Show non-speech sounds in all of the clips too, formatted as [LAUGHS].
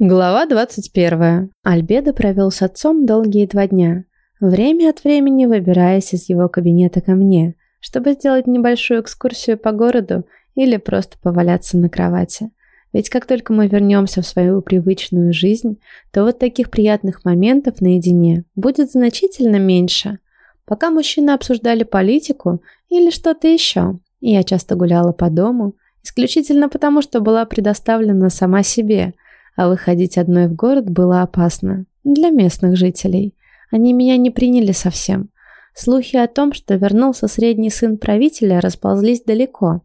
Глава 21. Альбедо провел с отцом долгие два дня, время от времени выбираясь из его кабинета ко мне, чтобы сделать небольшую экскурсию по городу или просто поваляться на кровати. Ведь как только мы вернемся в свою привычную жизнь, то вот таких приятных моментов наедине будет значительно меньше. Пока мужчины обсуждали политику или что-то еще, я часто гуляла по дому, исключительно потому, что была предоставлена сама себе – а выходить одной в город было опасно. Для местных жителей. Они меня не приняли совсем. Слухи о том, что вернулся средний сын правителя, расползлись далеко.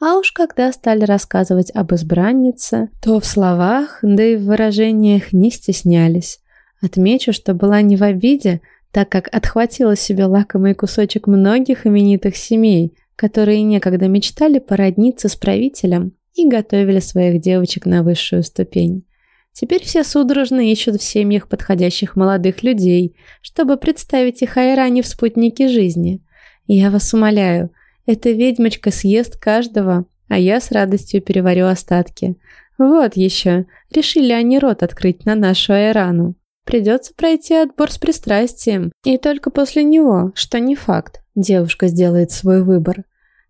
А уж когда стали рассказывать об избраннице, то в словах, да и в выражениях не стеснялись. Отмечу, что была не в обиде, так как отхватила себе лакомый кусочек многих именитых семей, которые некогда мечтали породниться с правителем и готовили своих девочек на высшую ступень. Теперь все судорожно ищут в семьях подходящих молодых людей, чтобы представить их Айране в спутнике жизни. Я вас умоляю, эта ведьмочка съест каждого, а я с радостью переварю остатки. Вот еще, решили они рот открыть на нашу Айрану. Придется пройти отбор с пристрастием, и только после него, что не факт, девушка сделает свой выбор.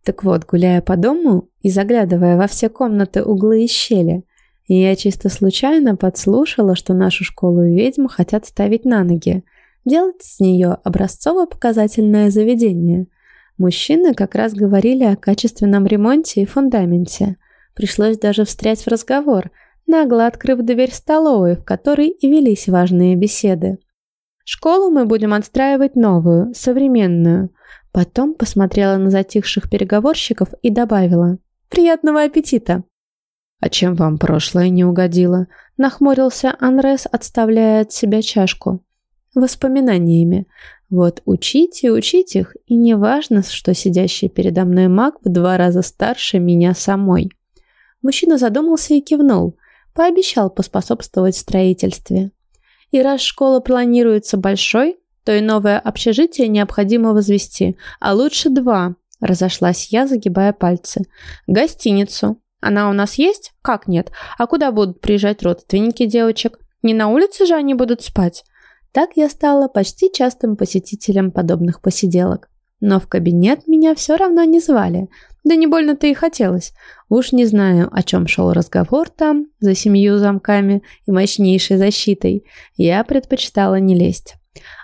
Так вот, гуляя по дому и заглядывая во все комнаты, углы и щели, и я чисто случайно подслушала, что нашу школу ведьм хотят ставить на ноги, делать из нее образцово-показательное заведение. Мужчины как раз говорили о качественном ремонте и фундаменте. Пришлось даже встрять в разговор, нагло открыв дверь столовой, в которой и велись важные беседы. Школу мы будем отстраивать новую, современную. Потом посмотрела на затихших переговорщиков и добавила «Приятного аппетита!» «А чем вам прошлое не угодило?» – нахмурился Анрес, отставляя от себя чашку. «Воспоминаниями. Вот учите учить их, и не важно, что сидящий передо мной маг в два раза старше меня самой». Мужчина задумался и кивнул. Пообещал поспособствовать строительстве. И раз школа планируется большой, то и новое общежитие необходимо возвести, а лучше два, разошлась я, загибая пальцы. Гостиницу, она у нас есть? Как нет? А куда будут приезжать родственники девочек? Не на улице же они будут спать? Так я стала почти частым посетителем подобных посиделок. Но в кабинет меня все равно не звали. Да не больно-то и хотелось. Уж не знаю, о чем шел разговор там, за семью замками и мощнейшей защитой. Я предпочитала не лезть.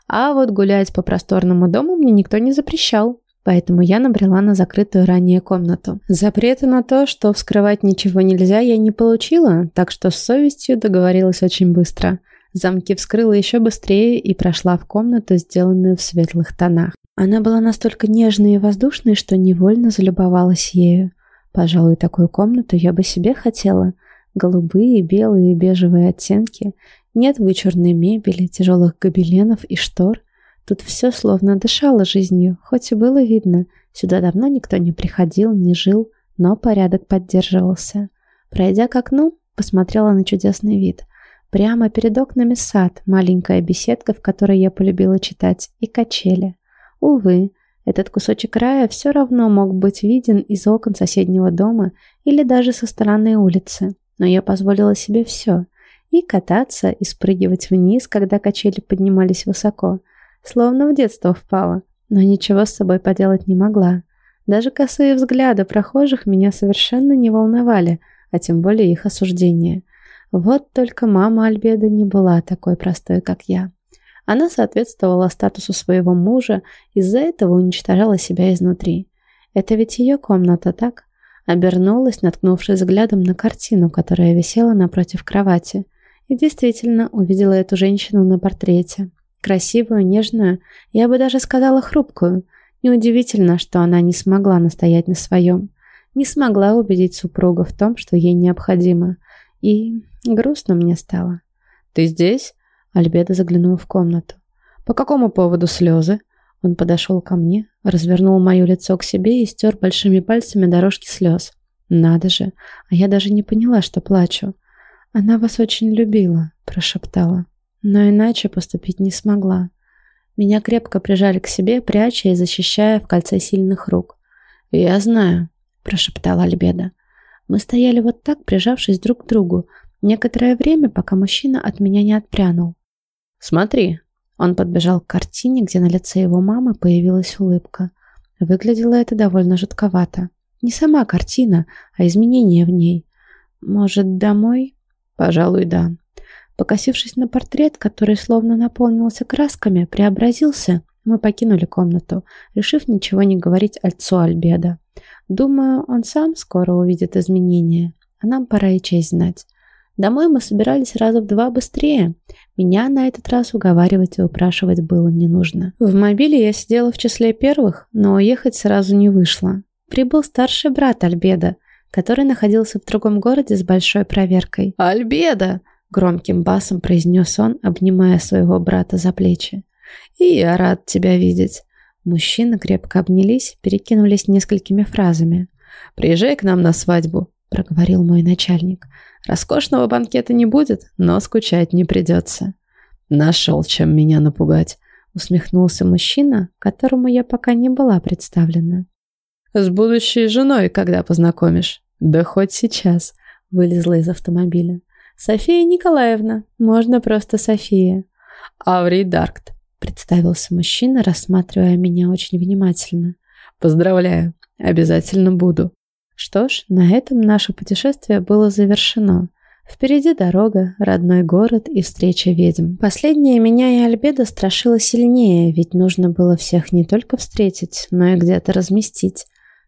А вот гулять по просторному дому мне никто не запрещал поэтому я набрела на закрытую ранее комнату. Запрета на то, что вскрывать ничего нельзя, я не получила, так что с совестью договорилась очень быстро. Замки вскрыла еще быстрее и прошла в комнату, сделанную в светлых тонах. Она была настолько нежной и воздушной, что невольно залюбовалась ею. Пожалуй, такую комнату я бы себе хотела. Голубые, белые и бежевые оттенки. Нет вычурной мебели, тяжелых гобеленов и штор. Тут все словно дышало жизнью, хоть и было видно, сюда давно никто не приходил, не жил, но порядок поддерживался. Пройдя к окну, посмотрела на чудесный вид. Прямо перед окнами сад, маленькая беседка, в которой я полюбила читать, и качели. Увы, этот кусочек рая все равно мог быть виден из окон соседнего дома или даже со стороны улицы, но я позволила себе все. И кататься, и спрыгивать вниз, когда качели поднимались высоко, Словно в детство впала, но ничего с собой поделать не могла. Даже косые взгляды прохожих меня совершенно не волновали, а тем более их осуждение. Вот только мама Альбеда не была такой простой, как я. Она соответствовала статусу своего мужа, из-за этого уничтожала себя изнутри. Это ведь ее комната, так? Обернулась, наткнувшись взглядом на картину, которая висела напротив кровати. И действительно увидела эту женщину на портрете. Красивую, нежную, я бы даже сказала хрупкую. Неудивительно, что она не смогла настоять на своем. Не смогла убедить супруга в том, что ей необходимо. И грустно мне стало. «Ты здесь?» Альбеда заглянула в комнату. «По какому поводу слезы?» Он подошел ко мне, развернул мое лицо к себе и стер большими пальцами дорожки слез. «Надо же! А я даже не поняла, что плачу. Она вас очень любила», – прошептала но иначе поступить не смогла. Меня крепко прижали к себе, пряча и защищая в кольце сильных рук. «Я знаю», – прошептала Альбеда. Мы стояли вот так, прижавшись друг к другу, Некоторое время, пока мужчина от меня не отпрянул. «Смотри». Он подбежал к картине, где на лице его мамы появилась улыбка. Выглядело это довольно жутковато. Не сама картина, а изменения в ней. Может, домой? Пожалуй, да. Покосившись на портрет, который словно наполнился красками, преобразился, мы покинули комнату, решив ничего не говорить отцу Альбеда. Думаю, он сам скоро увидит изменения, а нам пора и честь знать. Домой мы собирались раза в два быстрее. Меня на этот раз уговаривать и упрашивать было не нужно. В мобиле я сидела в числе первых, но уехать сразу не вышло. Прибыл старший брат Альбеда, который находился в другом городе с большой проверкой. «Альбеда!» – громким басом произнес он, обнимая своего брата за плечи. «И я рад тебя видеть». Мужчины крепко обнялись, перекинулись несколькими фразами. «Приезжай к нам на свадьбу», – проговорил мой начальник. «Роскошного банкета не будет, но скучать не придется». «Нашел, чем меня напугать», – усмехнулся мужчина, которому я пока не была представлена. «С будущей женой когда познакомишь?» «Да хоть сейчас», – вылезла из автомобиля. «София Николаевна, можно просто София». «Аврий Даркт», Представился мужчина, рассматривая меня очень внимательно. Поздравляю, обязательно буду. Что ж, на этом наше путешествие было завершено. Впереди дорога, родной город и встреча ведьм. Последняя меня и Альбеда страшила сильнее, ведь нужно было всех не только встретить, но и где-то разместить.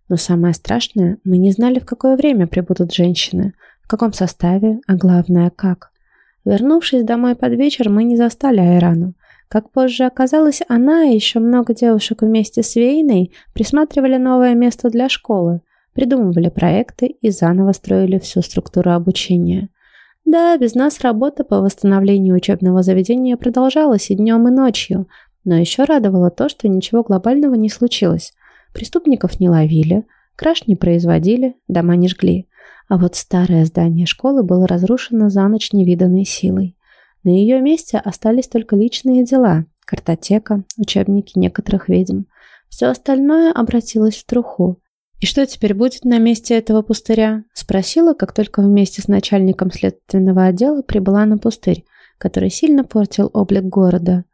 Но самое страшное, мы не знали, в какое время прибудут женщины, каком составе, а главное, как. Вернувшись домой под вечер, мы не застали Айрану. Как позже оказалось, она и еще много девушек вместе с Вейной присматривали новое место для школы, придумывали проекты и заново строили всю структуру обучения. Да, без нас работа по восстановлению учебного заведения продолжалась и днем, и ночью, но еще радовало то, что ничего глобального не случилось. Преступников не ловили, краж не производили, дома не жгли. А вот старое здание школы было разрушено за ночь невиданной силой. На ее месте остались только личные дела, картотека, учебники некоторых ведьм. Все остальное обратилось в труху. «И что теперь будет на месте этого пустыря?» – спросила, как только вместе с начальником следственного отдела прибыла на пустырь, который сильно портил облик города.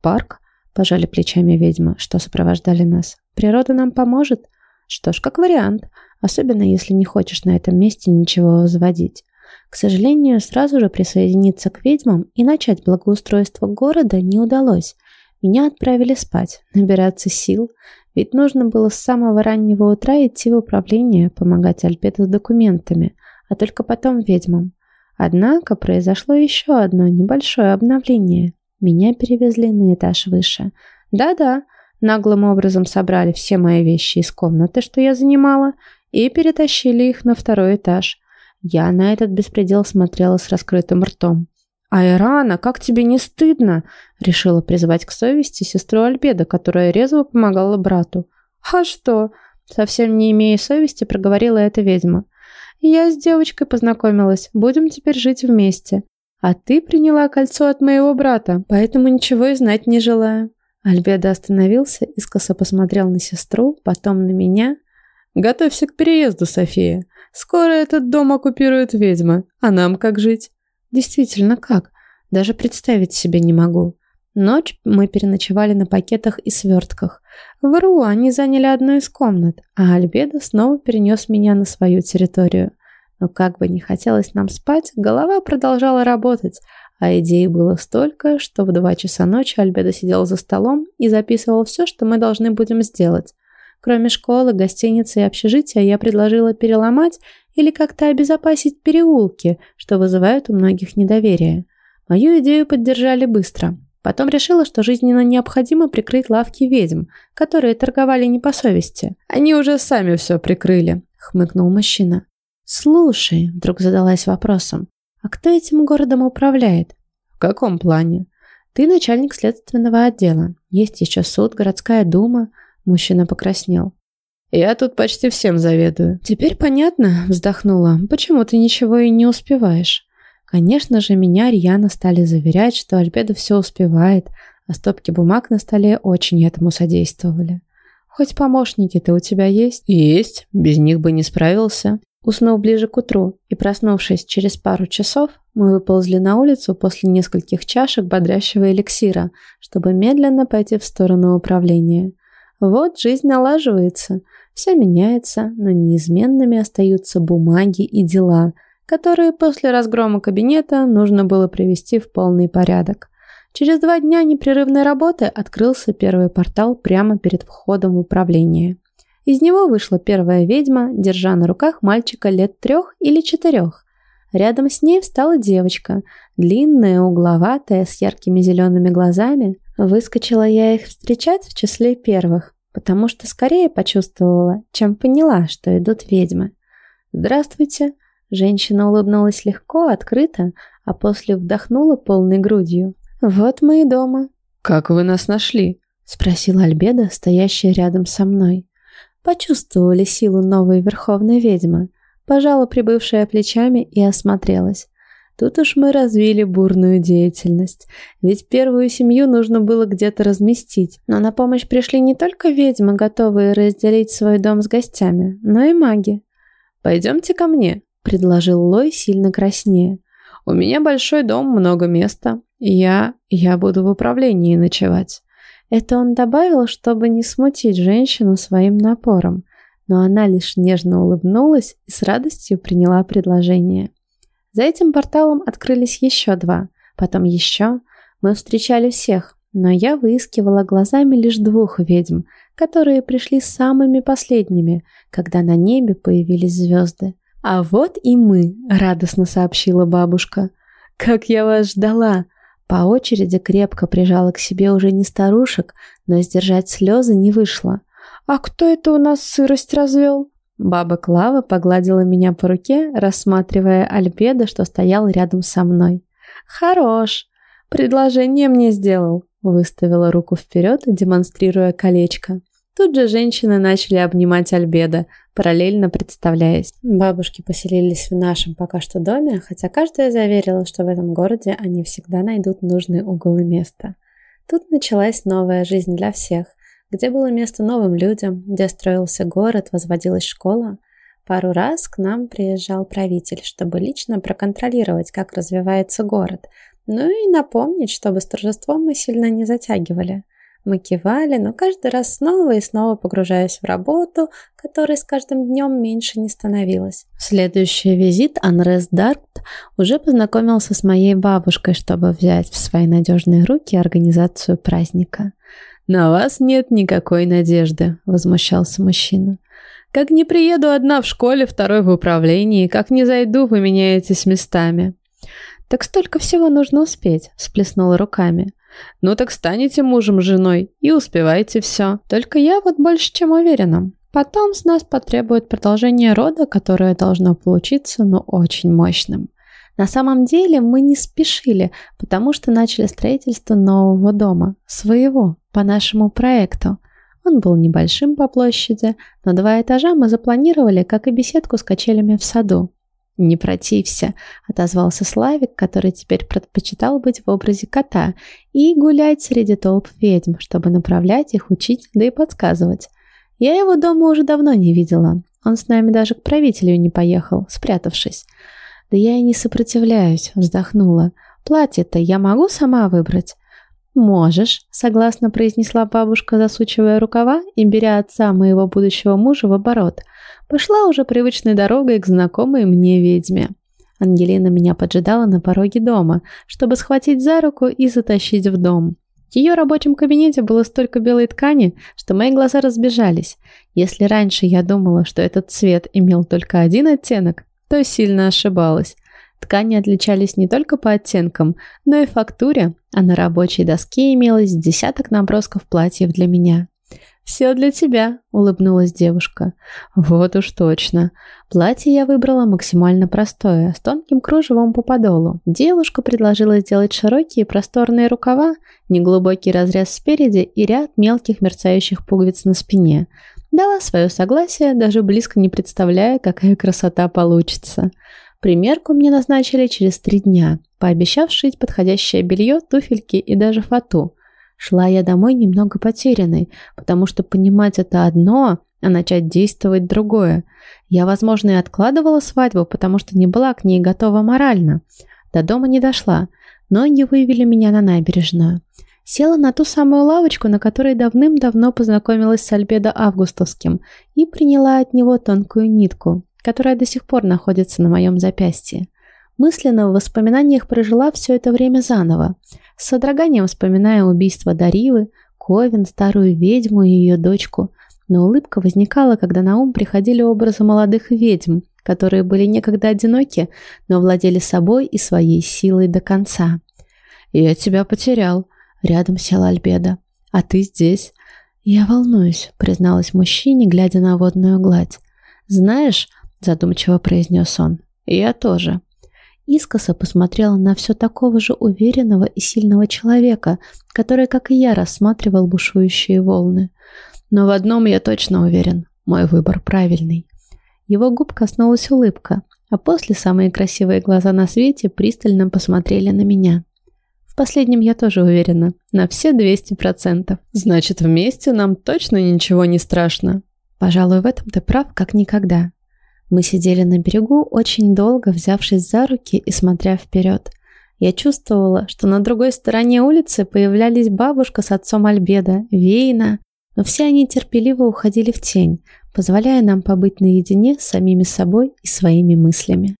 «Парк?» – пожали плечами ведьмы, что сопровождали нас. «Природа нам поможет?» «Что ж, как вариант, особенно если не хочешь на этом месте ничего возводить. К сожалению, сразу же присоединиться к ведьмам и начать благоустройство города не удалось. Меня отправили спать, [LAUGHS] набираться сил, ведь нужно было с самого раннего утра идти в управление, помогать Альбету с документами, а только потом ведьмам. Однако произошло еще одно небольшое обновление. Меня перевезли на этаж выше. Да-да, наглым образом собрали все мои вещи из комнаты, что я занимала, и перетащили их на второй этаж – я на этот беспредел смотрела с раскрытым ртом. «Айрана, как тебе не стыдно?» Решила призвать к совести сестру Альбеда, которая резво помогала брату. «А что?» Совсем не имея совести, проговорила эта ведьма. «Я с девочкой познакомилась, будем теперь жить вместе. А ты приняла кольцо от моего брата, поэтому ничего и знать не желаю». Альбеда остановился, искоса посмотрел на сестру, потом на меня. «Готовься к переезду, София. Скоро этот дом оккупирует ведьма, а нам как жить? Действительно, как? Даже представить себе не могу. Ночь мы переночевали на пакетах и свертках. В РУ они заняли одну из комнат, а Альбедо снова перенес меня на свою территорию. Но как бы не хотелось нам спать, голова продолжала работать, а идей было столько, что в два часа ночи Альбедо сидел за столом и записывал все, что мы должны будем сделать. Кроме школы, гостиницы и общежития, я предложила переломать или как-то обезопасить переулки, что вызывает у многих недоверие. Мою идею поддержали быстро. Потом решила, что жизненно необходимо прикрыть лавки ведьм, которые торговали не по совести. «Они уже сами все прикрыли», — хмыкнул мужчина. «Слушай», — вдруг задалась вопросом, «а кто этим городом управляет?» «В каком плане?» «Ты начальник следственного отдела. Есть еще суд, городская дума. Мужчина покраснел. «Я тут почти всем заведую». «Теперь понятно», — вздохнула, — «почему ты ничего и не успеваешь?» Конечно же, меня рьяно стали заверять, что Альбедо все успевает, а стопки бумаг на столе очень этому содействовали. «Хоть помощники-то у тебя есть?» «Есть, без них бы не справился». Уснул ближе к утру и, проснувшись через пару часов, Мы выползли на улицу после нескольких чашек бодрящего эликсира, чтобы медленно пойти в сторону управления. Вот жизнь налаживается, все меняется, но неизменными остаются бумаги и дела, которые после разгрома кабинета нужно было привести в полный порядок. Через два дня непрерывной работы открылся первый портал прямо перед входом в управление. Из него вышла первая ведьма, держа на руках мальчика лет трех или четырех. Рядом с ней встала девочка, длинная, угловатая, с яркими зелеными глазами. Выскочила я их встречать в числе первых, потому что скорее почувствовала, чем поняла, что идут ведьмы. «Здравствуйте!» Женщина улыбнулась легко, открыто, а после вдохнула полной грудью. «Вот мы и дома». «Как вы нас нашли?» — спросила Альбеда, стоящая рядом со мной. Почувствовали силу новой верховной ведьмы пожала прибывшая плечами и осмотрелась. Тут уж мы развили бурную деятельность, ведь первую семью нужно было где-то разместить. Но на помощь пришли не только ведьмы, готовые разделить свой дом с гостями, но и маги. «Пойдемте ко мне», — предложил Лой сильно краснее. «У меня большой дом, много места. Я... я буду в управлении ночевать». Это он добавил, чтобы не смутить женщину своим напором но она лишь нежно улыбнулась и с радостью приняла предложение. За этим порталом открылись еще два, потом еще. Мы встречали всех, но я выискивала глазами лишь двух ведьм, которые пришли самыми последними, когда на небе появились звезды. «А вот и мы», — радостно сообщила бабушка. «Как я вас ждала!» По очереди крепко прижала к себе уже не старушек, но сдержать слезы не вышло. «А кто это у нас сырость развел?» Баба Клава погладила меня по руке, рассматривая Альбеда, что стоял рядом со мной. «Хорош! Предложение мне сделал!» Выставила руку вперед, демонстрируя колечко. Тут же женщины начали обнимать Альбеда, параллельно представляясь. Бабушки поселились в нашем пока что доме, хотя каждая заверила, что в этом городе они всегда найдут нужный угол и место. Тут началась новая жизнь для всех где было место новым людям, где строился город, возводилась школа. Пару раз к нам приезжал правитель, чтобы лично проконтролировать, как развивается город, ну и напомнить, чтобы с торжеством мы сильно не затягивали. Мы кивали, но каждый раз снова и снова погружаясь в работу, которой с каждым днем меньше не становилось. В следующий визит Анрес Даркт уже познакомился с моей бабушкой, чтобы взять в свои надежные руки организацию праздника. «На вас нет никакой надежды», — возмущался мужчина. «Как не приеду одна в школе, второй в управлении, как не зайду, вы меняетесь местами». «Так столько всего нужно успеть», — всплеснула руками. «Ну так станете мужем, женой и успевайте все. Только я вот больше чем уверена. Потом с нас потребует продолжение рода, которое должно получиться, но очень мощным. На самом деле мы не спешили, потому что начали строительство нового дома, своего, по нашему проекту. Он был небольшим по площади, но два этажа мы запланировали, как и беседку с качелями в саду. «Не протився», — отозвался Славик, который теперь предпочитал быть в образе кота и гулять среди толп ведьм, чтобы направлять их, учить, да и подсказывать. Я его дома уже давно не видела. Он с нами даже к правителю не поехал, спрятавшись. «Да я и не сопротивляюсь», — вздохнула. «Платье-то я могу сама выбрать?» «Можешь», — согласно произнесла бабушка, засучивая рукава и беря отца моего будущего мужа в оборот. Пошла уже привычной дорогой к знакомой мне ведьме. Ангелина меня поджидала на пороге дома, чтобы схватить за руку и затащить в дом. В ее рабочем кабинете было столько белой ткани, что мои глаза разбежались. Если раньше я думала, что этот цвет имел только один оттенок, то сильно ошибалась. Ткани отличались не только по оттенкам, но и фактуре, а на рабочей доске имелось десяток набросков платьев для меня. «Все для тебя», — улыбнулась девушка. «Вот уж точно. Платье я выбрала максимально простое, с тонким кружевом по подолу. Девушка предложила сделать широкие просторные рукава, неглубокий разрез спереди и ряд мелких мерцающих пуговиц на спине. Дала свое согласие, даже близко не представляя, какая красота получится. Примерку мне назначили через три дня, пообещав шить подходящее белье, туфельки и даже фату. Шла я домой немного потерянной, потому что понимать это одно, а начать действовать другое. Я, возможно, и откладывала свадьбу, потому что не была к ней готова морально. До дома не дошла. Ноги вывели меня на набережную. Села на ту самую лавочку, на которой давным-давно познакомилась с Альбедо Августовским, и приняла от него тонкую нитку, которая до сих пор находится на моем запястье. Мысленно в воспоминаниях прожила все это время заново, с содроганием вспоминая убийство Даривы, Ковен, старую ведьму и ее дочку. Но улыбка возникала, когда на ум приходили образы молодых ведьм, которые были некогда одиноки, но владели собой и своей силой до конца. «Я тебя потерял», — рядом села Альбеда. «А ты здесь?» «Я волнуюсь», — призналась мужчине, глядя на водную гладь. «Знаешь», — задумчиво произнес он, — «я тоже». Искоса посмотрела на все такого же уверенного и сильного человека, который, как и я, рассматривал бушующие волны. Но в одном я точно уверен, мой выбор правильный. Его губ коснулась улыбка, а после самые красивые глаза на свете пристально посмотрели на меня. В последнем я тоже уверена, на все 200%. Значит, вместе нам точно ничего не страшно. Пожалуй, в этом ты прав, как никогда. Мы сидели на берегу очень долго, взявшись за руки и смотря вперед. Я чувствовала, что на другой стороне улицы появлялись бабушка с отцом Альбеда, Вейна, но все они терпеливо уходили в тень, позволяя нам побыть наедине с самими собой и своими мыслями.